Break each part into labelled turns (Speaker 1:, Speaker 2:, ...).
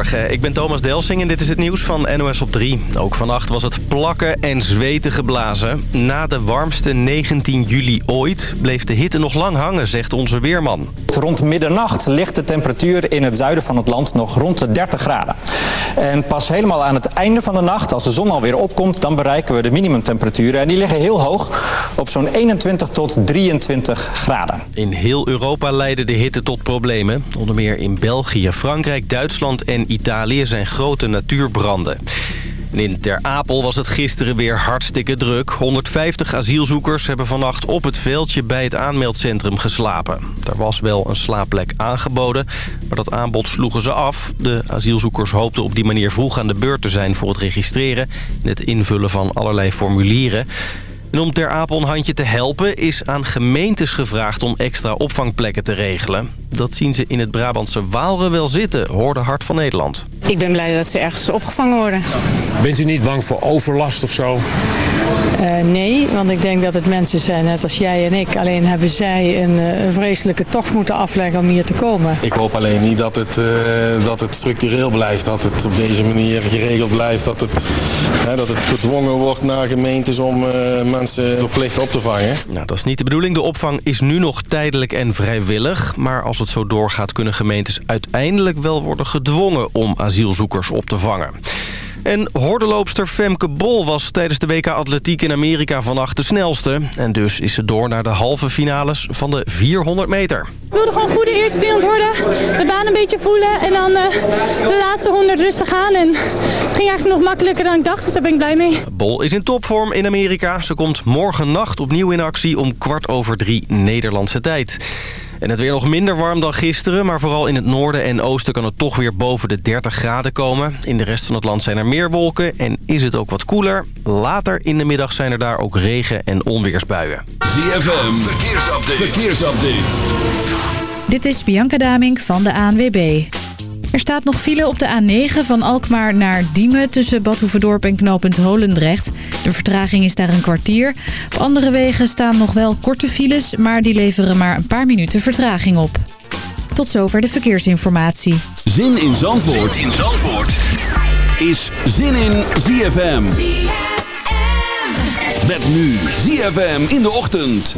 Speaker 1: Goedemorgen, ik ben Thomas Delsing en dit is het nieuws van NOS op 3. Ook vannacht was het plakken en zweten geblazen. Na de warmste 19 juli ooit bleef de hitte nog lang hangen, zegt onze weerman.
Speaker 2: Rond middernacht ligt de temperatuur in het zuiden van het land nog rond de 30 graden. En pas helemaal aan het einde van de nacht, als de zon alweer opkomt... dan bereiken we de minimumtemperaturen. En die liggen heel hoog, op zo'n 21 tot 23 graden.
Speaker 1: In heel Europa leidde de hitte tot problemen. Onder meer in België, Frankrijk, Duitsland en Italië zijn grote natuurbranden. In Ter Apel was het gisteren weer hartstikke druk. 150 asielzoekers hebben vannacht op het veldje bij het aanmeldcentrum geslapen. Er was wel een slaapplek aangeboden, maar dat aanbod sloegen ze af. De asielzoekers hoopten op die manier vroeg aan de beurt te zijn voor het registreren... en het invullen van allerlei formulieren. En om Ter Apel een handje te helpen is aan gemeentes gevraagd om extra opvangplekken te regelen. Dat zien ze in het Brabantse Waalre wel zitten, hoorde Hart van Nederland.
Speaker 3: Ik ben blij dat ze ergens opgevangen worden.
Speaker 4: Bent u niet bang voor overlast of zo?
Speaker 3: Uh, nee, want ik denk dat het mensen zijn, net als jij en ik. Alleen hebben zij een, uh, een vreselijke tocht moeten afleggen om hier te komen.
Speaker 5: Ik hoop alleen niet dat het, uh, dat het structureel blijft. Dat het op deze manier geregeld blijft. Dat het, dat het gedwongen wordt naar gemeentes om op te vangen.
Speaker 1: Nou, dat is niet de bedoeling. De opvang is nu nog tijdelijk en vrijwillig. Maar als het zo doorgaat kunnen gemeentes uiteindelijk wel worden gedwongen om asielzoekers op te vangen. En hordenloopster Femke Bol was tijdens de WK Atletiek in Amerika vannacht de snelste. En dus is ze door naar de halve finales van de 400 meter.
Speaker 6: Ik wilde gewoon goede eerste 300 worden, de baan een beetje voelen en dan uh, de laatste 100 rustig gaan. En het ging eigenlijk nog makkelijker dan ik dacht, dus daar ben ik blij mee.
Speaker 1: Bol is in topvorm in Amerika. Ze komt morgen nacht opnieuw in actie om kwart over drie Nederlandse tijd. En het weer nog minder warm dan gisteren, maar vooral in het noorden en oosten kan het toch weer boven de 30 graden komen. In de rest van het land zijn er meer wolken en is het ook wat koeler. Later in de middag zijn er daar ook regen- en onweersbuien.
Speaker 7: ZFM, verkeersupdate. verkeersupdate.
Speaker 8: Dit is Bianca Damink van de ANWB. Er staat nog file op de A9 van Alkmaar naar Diemen... tussen Bad Hoeverdorp en knooppunt Holendrecht. De vertraging is daar een kwartier. Op andere wegen staan nog wel korte files... maar die leveren maar een paar minuten vertraging op. Tot zover de verkeersinformatie.
Speaker 7: Zin in Zandvoort, zin in Zandvoort. is Zin in ZFM. ZFM. Met nu ZFM in de ochtend.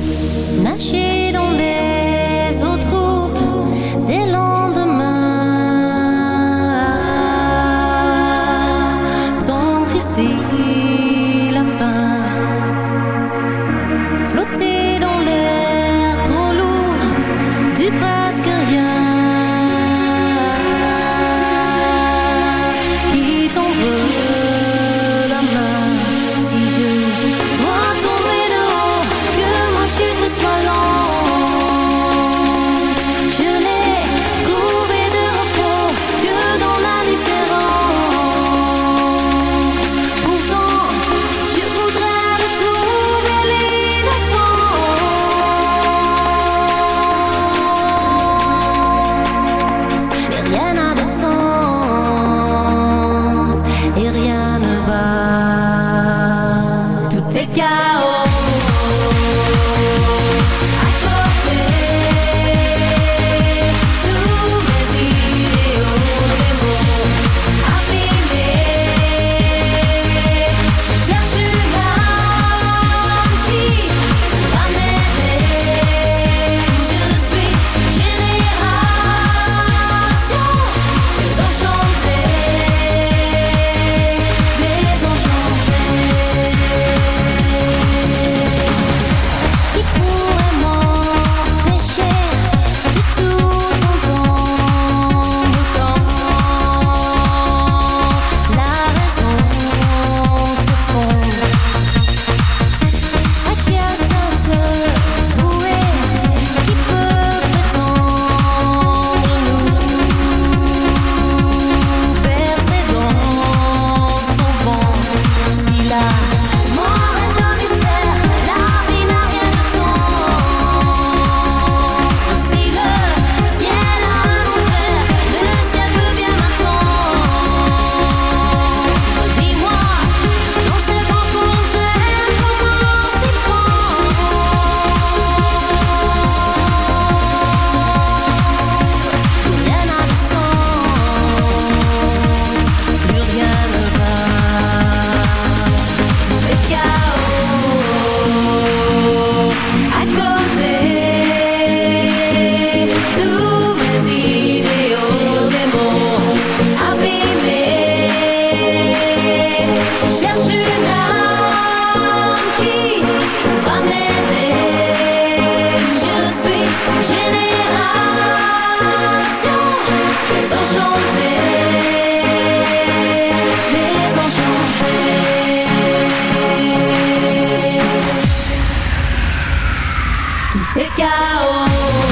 Speaker 9: Take out.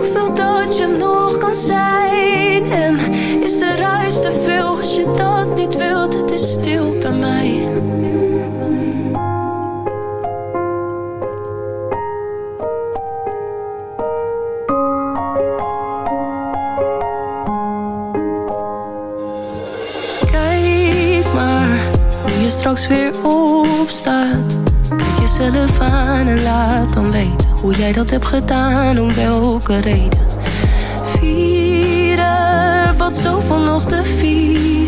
Speaker 9: je dat niet wilt, het is stil bij mij. Kijk maar, hoe je straks weer opstaat. Kijk jezelf aan en laat dan weten hoe jij dat hebt gedaan, om welke reden. Vieren, wat zoveel nog te.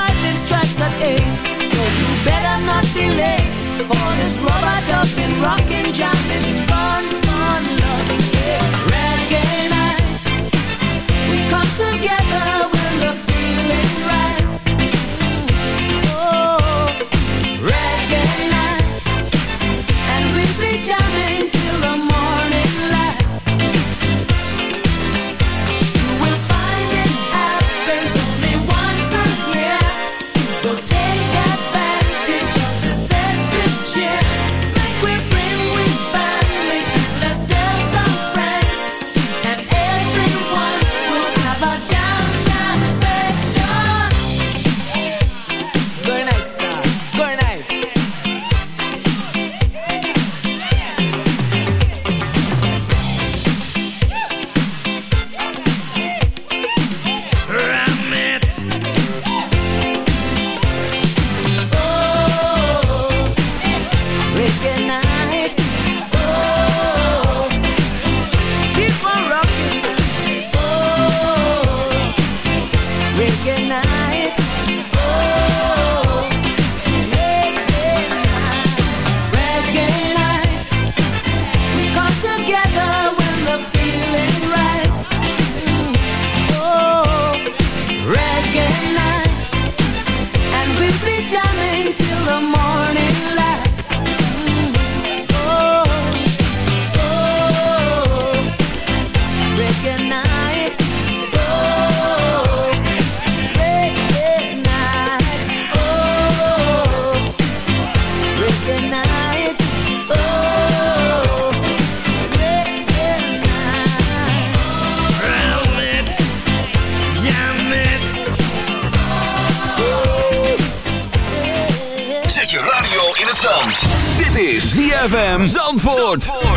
Speaker 10: lightning strikes at eight So you better not be late For this rubber
Speaker 9: rockin' jumpin' Zandvoort.
Speaker 11: Zandvoort.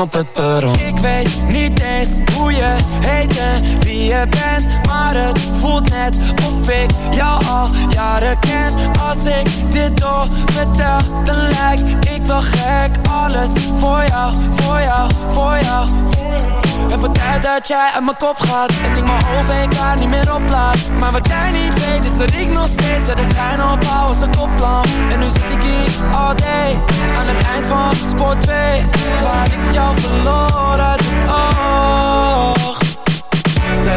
Speaker 11: Op Ik weet niet eens hoe je heet en wie je bent Maar het voelt net of ik jou al jaren ken. Als ik dit door vertel dan lijk ik wel gek. Alles voor jou voor jou, voor jou Het wordt tijd dat jij uit mijn kop gaat En ik mijn OVK niet meer oplaat. Maar wat jij niet weet is dat ik nog steeds De schijn opbouw als een koplamp. En nu zit ik hier all day Aan het eind van spoor 2 Waar ik jou verloor uit het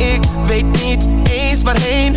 Speaker 12: ik weet niet eens waarheen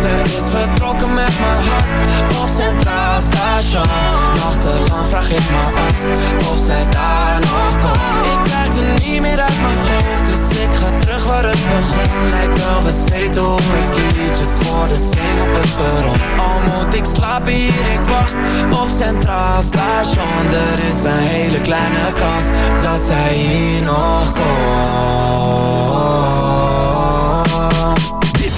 Speaker 11: Ze is vertrokken met mijn hart op Centraal Station Nachtelang vraag ik me af of zij daar nog komt. Ik krijg het niet meer uit mijn hoofd Dus ik ga terug waar het begon. Lijkt wel bezeten hoe ik liedjes voor de zing op het perron. Al moet ik slapen hier, ik wacht op Centraal Station Er is een hele kleine kans dat zij hier nog komt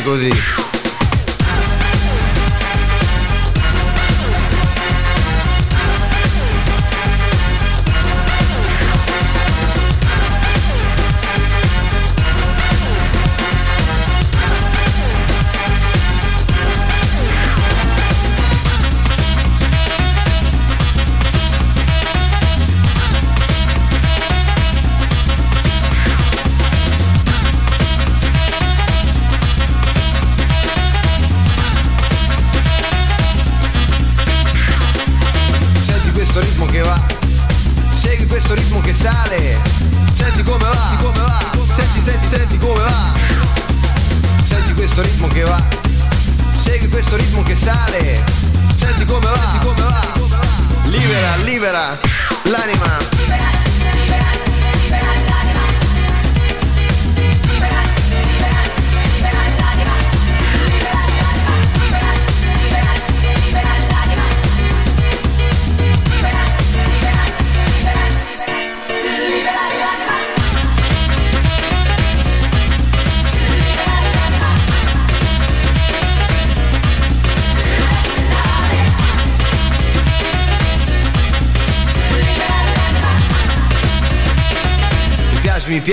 Speaker 13: Così.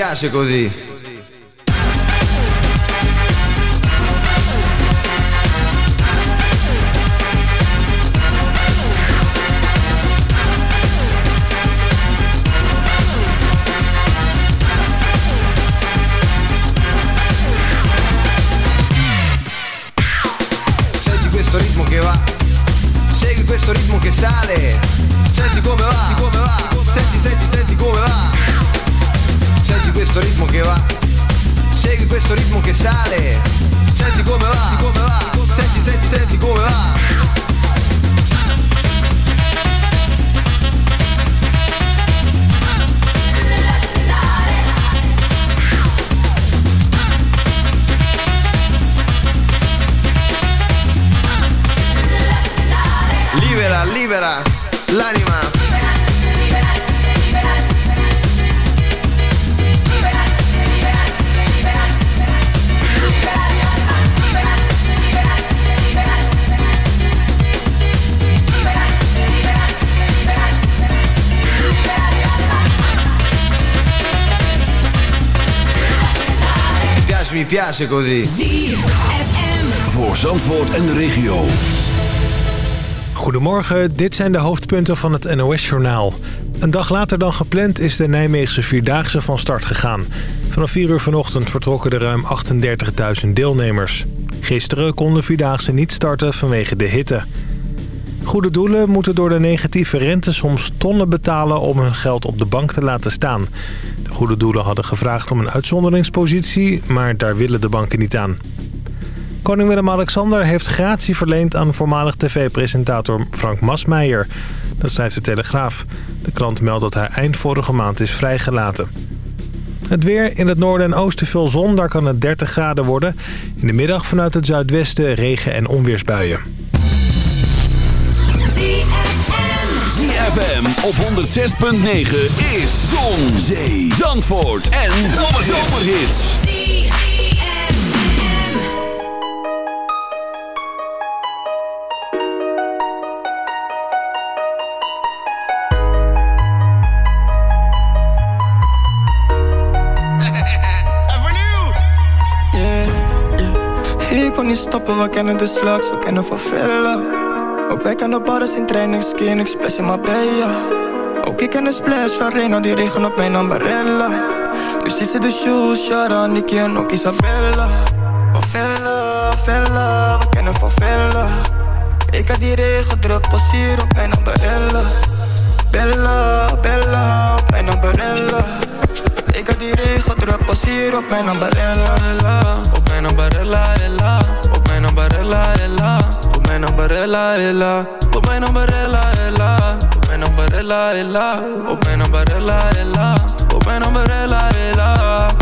Speaker 13: Piace, mi piace così. Libera, libera l'anima. Mi piace, mi piace così.
Speaker 7: Voor Zandvoort en de regio.
Speaker 14: Goedemorgen, dit zijn de hoofdpunten van het NOS-journaal. Een dag later dan gepland is de Nijmeegse Vierdaagse van start gegaan. Vanaf 4 uur vanochtend vertrokken er ruim 38.000 deelnemers. Gisteren kon de Vierdaagse niet starten vanwege de hitte. Goede doelen moeten door de negatieve rente soms tonnen betalen om hun geld op de bank te laten staan. De goede doelen hadden gevraagd om een uitzonderingspositie, maar daar willen de banken niet aan. Koning Willem-Alexander heeft gratie verleend aan voormalig tv-presentator Frank Masmeijer. Dat schrijft de Telegraaf. De krant meldt dat hij eind vorige maand is vrijgelaten. Het weer in het noorden en oosten veel zon, daar kan het 30 graden worden. In de middag vanuit het zuidwesten regen- en onweersbuien.
Speaker 7: ZFM op 106.9 is Zon, Zee, Zandvoort en Zomerhits.
Speaker 15: Niet stoppen, we kennen de slugs, we kennen van villa. Ook wij kennen bars in training, ik splash in Marbella. Ook ik ken de splash van Reno, die regen op mijn ambarella. Nu ze de shoes, Shara, Nicky en ook Isabella. Van villa, villa, we kennen van villa. Ik had die regen druk, pas op mijn ambarella. Bella, Bella, op mijn ambarella. Ik had die regen druk, pas op mijn ambarella.
Speaker 16: Op mijn ambarella, ella ella, ella. Come numberella, ella. Come numberella, ella. Come numberella, ella. Come numberella, ella. Come numberella, ella.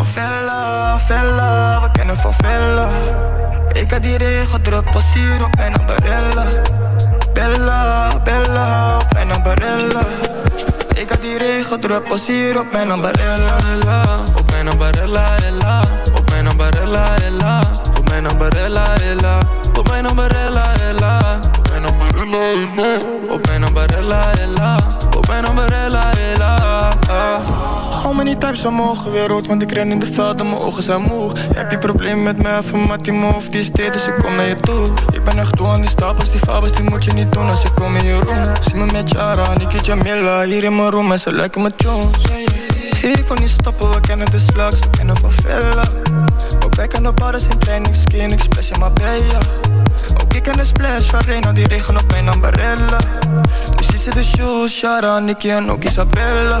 Speaker 15: Van Vella, Vella, we kennen van Vella. Ik had die regen druk, op mijn ambarella. Bella, Bella, op mijn ambarella. Ik had die regen druk, op mijn ambarella.
Speaker 16: Op mijn ambarella, ella. Op mijn ambarella, ella. Op mijn ambarella, ella. Op mijn ambarella, ella. Op mijn ambarella, ella. Op mijn ambarella, ella. Op mijn ambarella, ella.
Speaker 15: Hou me niet thuis, mogen weer rood, want ik ren in de veld en mijn ogen zijn moe. Heb je problemen met me, even mat die move, die is dit, dus ik kom naar je toe. Ik ben echt toe aan die stapels, die fabels, die moet je niet doen als ik kom in je room. Zie me met Jara, Niki Jamila, hier in mijn room en ze lijken me Jones. Ik kon niet stoppen, we kennen de slugs, we kennen van Villa. Ook wij kennen bars in training, ski en ik splash in Marbella. Ook ik ken de splash van Reno, die regen op mijn ambarella. Ziet ze de shoes, Shara, Nicky en ook Isabella.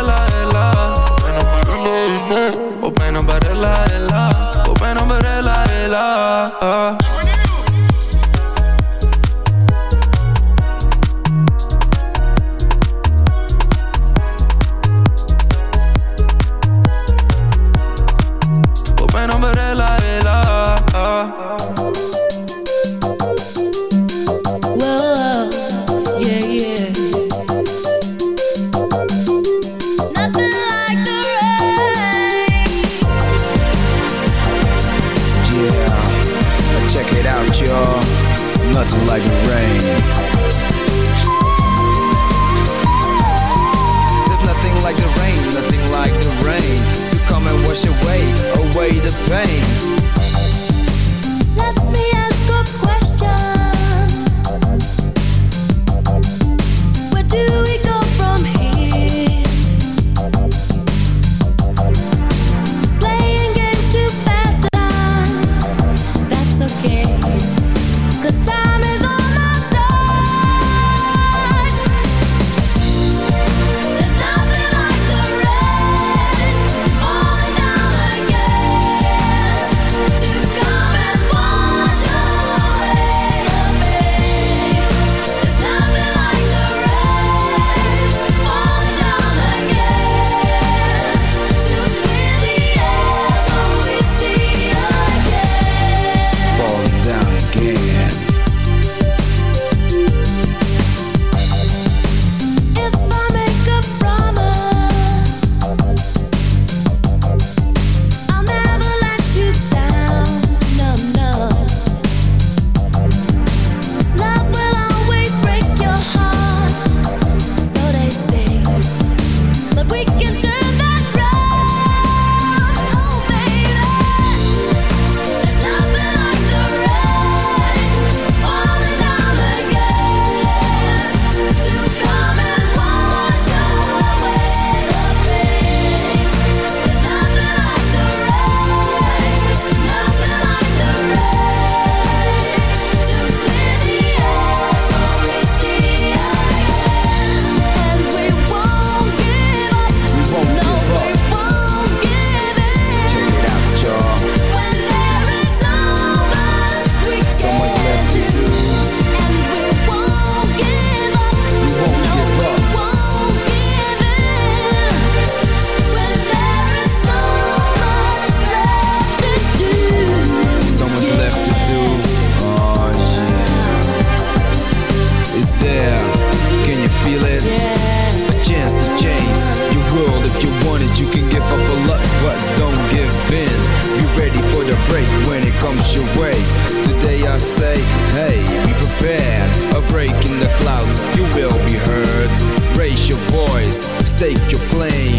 Speaker 17: mistake you're playing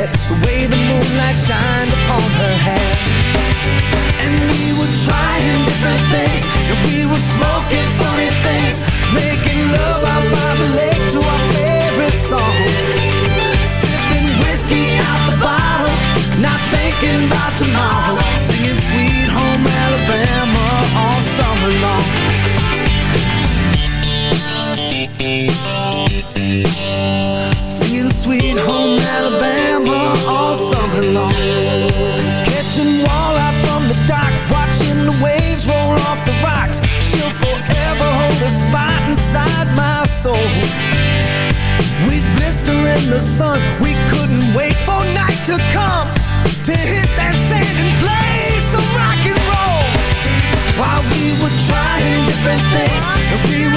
Speaker 17: head The
Speaker 9: way the moonlight shined upon different things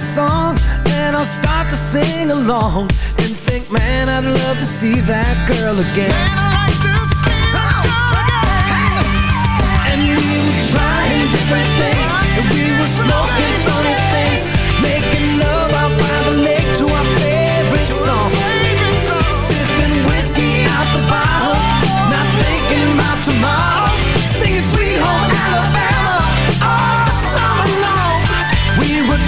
Speaker 9: that song And I'll start to sing along. And think, man, I'd love to see that girl again. Man, like oh, girl again. And we were trying different things. And we were smoking funny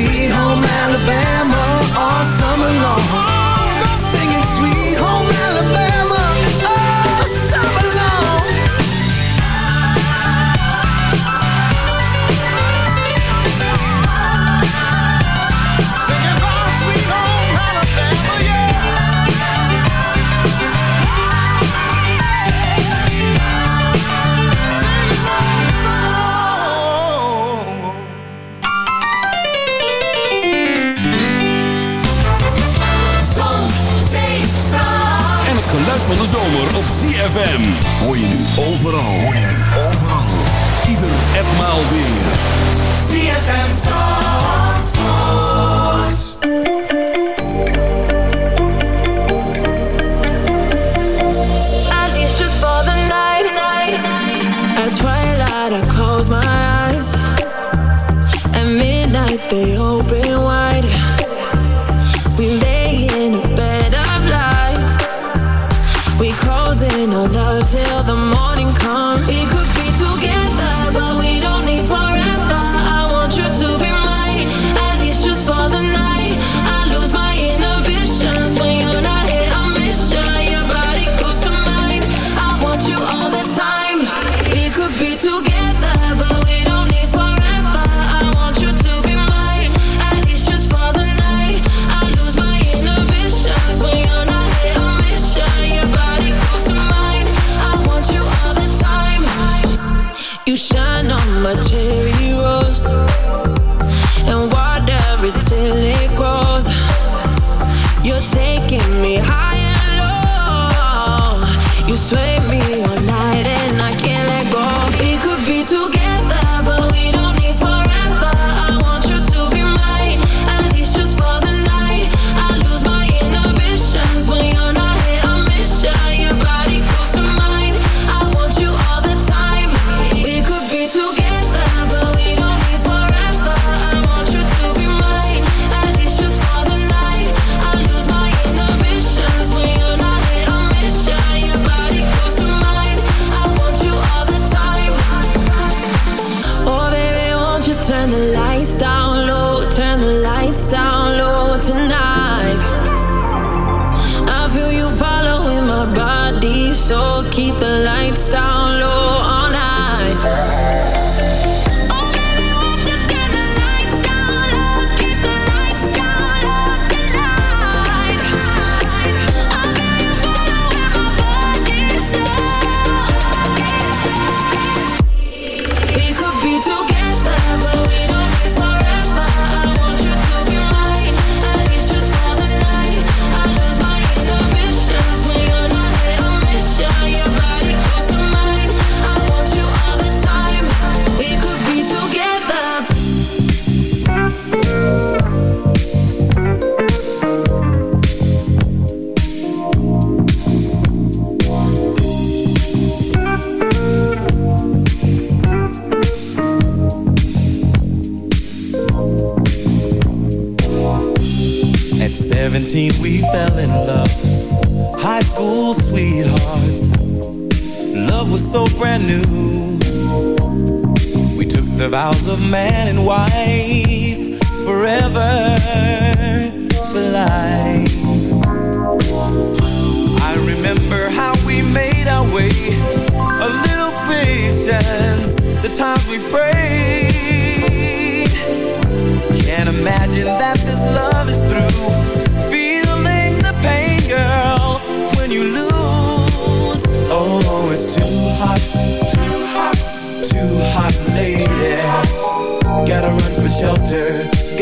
Speaker 9: sweet home Alabama all summer long.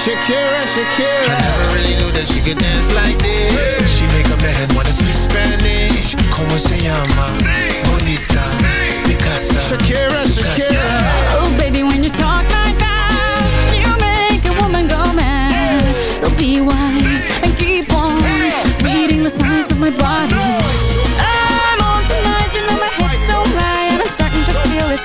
Speaker 18: Shakira, Shakira.
Speaker 9: I never really knew that she could dance like this. She make a man wanna speak Spanish. Como se llama? Bonita. Picasa.
Speaker 18: Shakira, Shakira.
Speaker 19: Oh, baby, when you talk like that, you make a woman go mad. So be wise and keep on reading the signs of my body.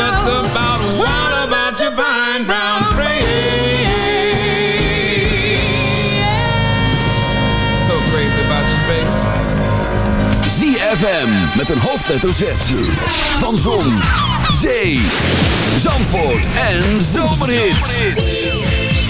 Speaker 9: nuts about,
Speaker 20: what about your fine brown frame? So crazy about you, baby.
Speaker 7: ZFM met een hoofdletter Z. Van Zon, Zee, Zandvoort en Zomerhits.